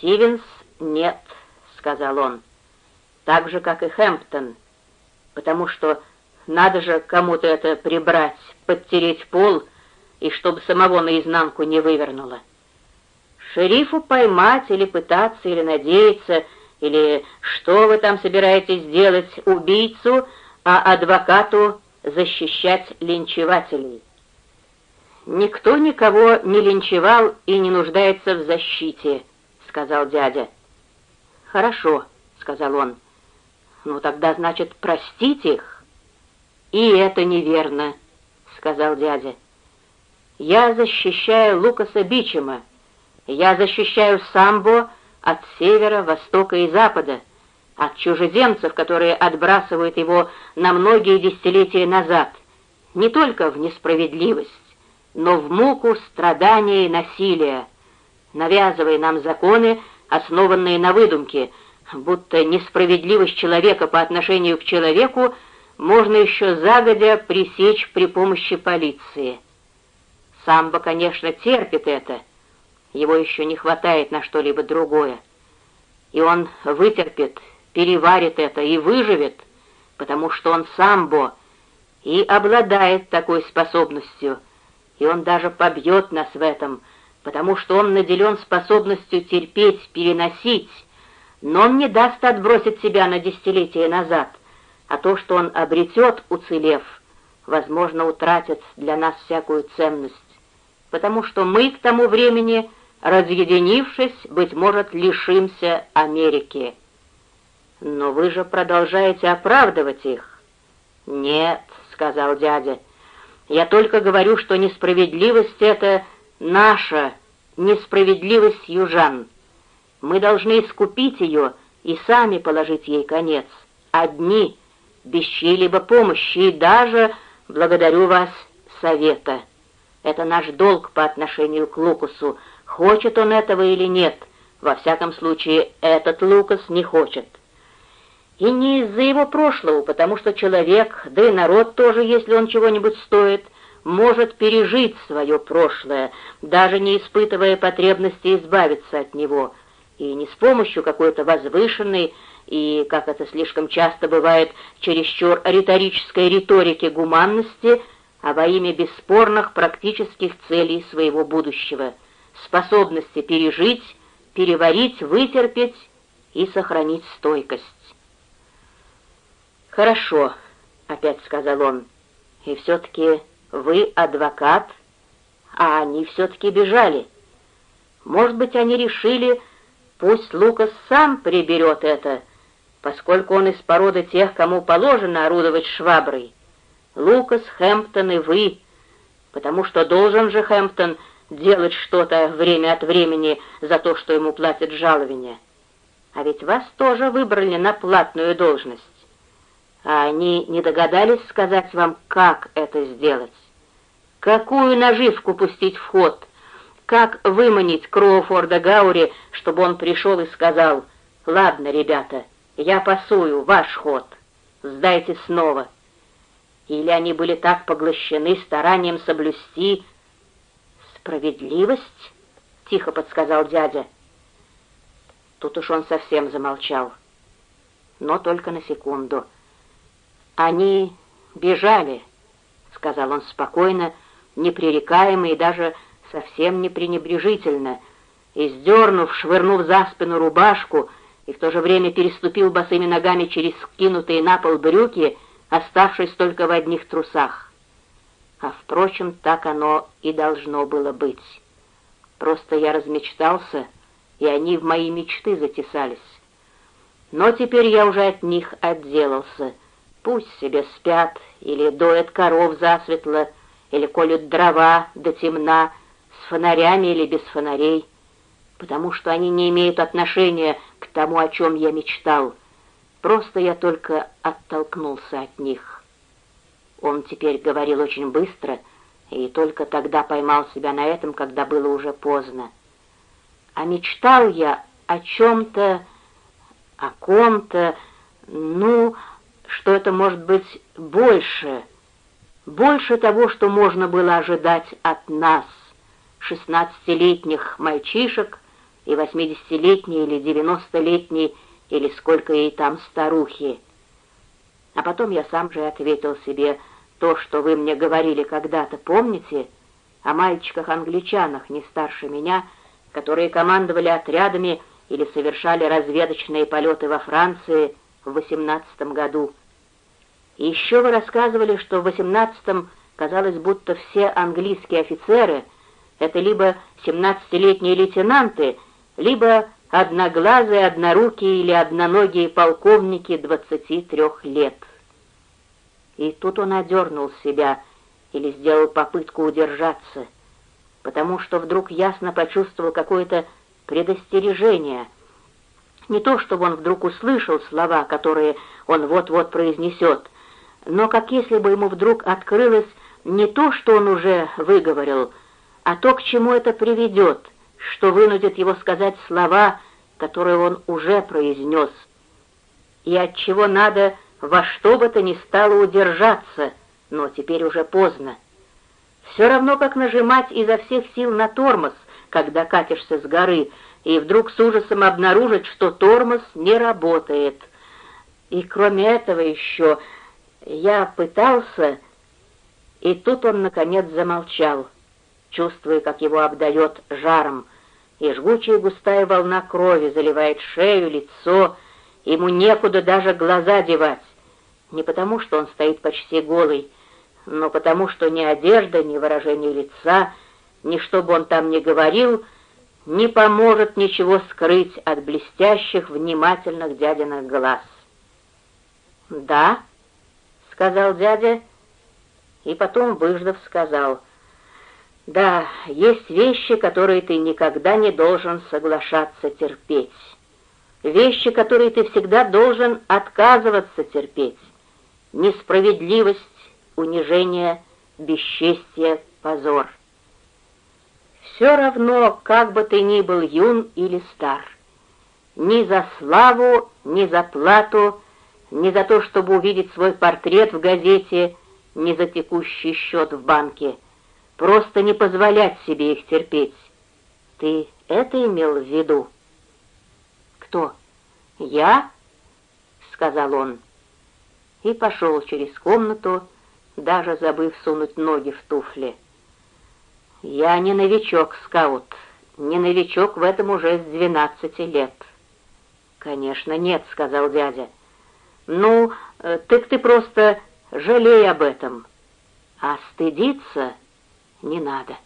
Стивенс нет, сказал он, так же, как и Хэмптон, потому что надо же кому-то это прибрать, подтереть пол, и чтобы самого наизнанку не вывернуло. Шерифу поймать или пытаться, или надеяться, или что вы там собираетесь делать, убийцу, а адвокату защищать линчевателей. «Никто никого не линчевал и не нуждается в защите», — сказал дядя. «Хорошо», — сказал он. «Ну тогда, значит, простить их?» «И это неверно», — сказал дядя. «Я защищаю Лукаса Бичема. Я защищаю Самбо от севера, востока и запада, от чужеземцев, которые отбрасывают его на многие десятилетия назад, не только в несправедливость, но в муку страдания и насилия, навязывая нам законы, основанные на выдумке, будто несправедливость человека по отношению к человеку можно еще загодя пресечь при помощи полиции. Самбо, конечно, терпит это, его еще не хватает на что-либо другое. И он вытерпит, переварит это и выживет, потому что он самбо и обладает такой способностью — и он даже побьет нас в этом, потому что он наделен способностью терпеть, переносить, но он не даст отбросить себя на десятилетия назад, а то, что он обретет, уцелев, возможно, утратит для нас всякую ценность, потому что мы к тому времени, разъединившись, быть может, лишимся Америки. Но вы же продолжаете оправдывать их. «Нет», — сказал дядя, — я только говорю, что несправедливость — это наша несправедливость южан. Мы должны искупить ее и сами положить ей конец. Одни, без чьей-либо помощи, и даже, благодарю вас, совета. Это наш долг по отношению к Лукасу, хочет он этого или нет. Во всяком случае, этот Лукас не хочет. И не из-за его прошлого, потому что человек, да и народ тоже, если он чего-нибудь стоит, может пережить свое прошлое, даже не испытывая потребности избавиться от него, и не с помощью какой-то возвышенной и, как это слишком часто бывает, чересчур риторической риторики гуманности, а во имя бесспорных практических целей своего будущего, способности пережить, переварить, вытерпеть и сохранить стойкость. «Хорошо», — опять сказал он, — «и все-таки вы адвокат, а они все-таки бежали. Может быть, они решили, пусть Лукас сам приберет это, поскольку он из породы тех, кому положено орудовать шваброй. Лукас, Хэмптон и вы, потому что должен же Хэмптон делать что-то время от времени за то, что ему платят жалование. А ведь вас тоже выбрали на платную должность а они не догадались сказать вам, как это сделать? Какую наживку пустить в ход? Как выманить Кроуфорда Гаури, чтобы он пришел и сказал, «Ладно, ребята, я пасую, ваш ход, сдайте снова». Или они были так поглощены старанием соблюсти справедливость? — тихо подсказал дядя. Тут уж он совсем замолчал, но только на секунду — «Они бежали», — сказал он спокойно, непререкаемо и даже совсем не пренебрежительно, и, сдернув, швырнув за спину рубашку, и в то же время переступил босыми ногами через скинутые на пол брюки, оставшись только в одних трусах. А, впрочем, так оно и должно было быть. Просто я размечтался, и они в мои мечты затесались. Но теперь я уже от них отделался — Пусть себе спят, или доят коров засветло, или колют дрова до темна, с фонарями или без фонарей, потому что они не имеют отношения к тому, о чем я мечтал. Просто я только оттолкнулся от них. Он теперь говорил очень быстро, и только тогда поймал себя на этом, когда было уже поздно. А мечтал я о чем-то, о ком-то, ну, что это может быть больше, больше того, что можно было ожидать от нас, шестнадцатилетних мальчишек, и восьмидесятилетней или девяностолетней, или сколько ей там старухи. А потом я сам же ответил себе, то, что вы мне говорили когда-то, помните? О мальчиках-англичанах, не старше меня, которые командовали отрядами или совершали разведочные полеты во Франции в восемнадцатом году. Еще вы рассказывали, что в восемнадцатом казалось, будто все английские офицеры — это либо семнадцатилетние лейтенанты, либо одноглазые, однорукие или одноногие полковники двадцати трех лет. И тут он одернул себя или сделал попытку удержаться, потому что вдруг ясно почувствовал какое-то предостережение. Не то, чтобы он вдруг услышал слова, которые он вот-вот произнесет, но как если бы ему вдруг открылось не то, что он уже выговорил, а то, к чему это приведет, что вынудит его сказать слова, которые он уже произнес, и от чего надо во что бы то ни стало удержаться, но теперь уже поздно. Все равно, как нажимать изо всех сил на тормоз, когда катишься с горы, и вдруг с ужасом обнаружить, что тормоз не работает. И кроме этого еще я пытался... И тут он, наконец, замолчал, чувствуя, как его обдает жаром, и жгучая густая волна крови заливает шею, лицо, ему некуда даже глаза девать. Не потому, что он стоит почти голый, но потому, что ни одежда, ни выражение лица, ни что бы он там ни говорил, не поможет ничего скрыть от блестящих, внимательных дядиных глаз. «Да», — сказал дядя, и потом, выждав, сказал, «Да, есть вещи, которые ты никогда не должен соглашаться терпеть, вещи, которые ты всегда должен отказываться терпеть, несправедливость, унижение, бесчестие, позор. Все равно, как бы ты ни был юн или стар, ни за славу, ни за плату, ни за то, чтобы увидеть свой портрет в газете, ни за текущий счет в банке, просто не позволять себе их терпеть. Ты это имел в виду? Кто? Я? — сказал он и пошел через комнату, даже забыв сунуть ноги в туфли. «Я не новичок, скаут, не новичок в этом уже с двенадцати лет». «Конечно, нет», — сказал дядя. «Ну, э, так ты просто жалей об этом, а стыдиться не надо».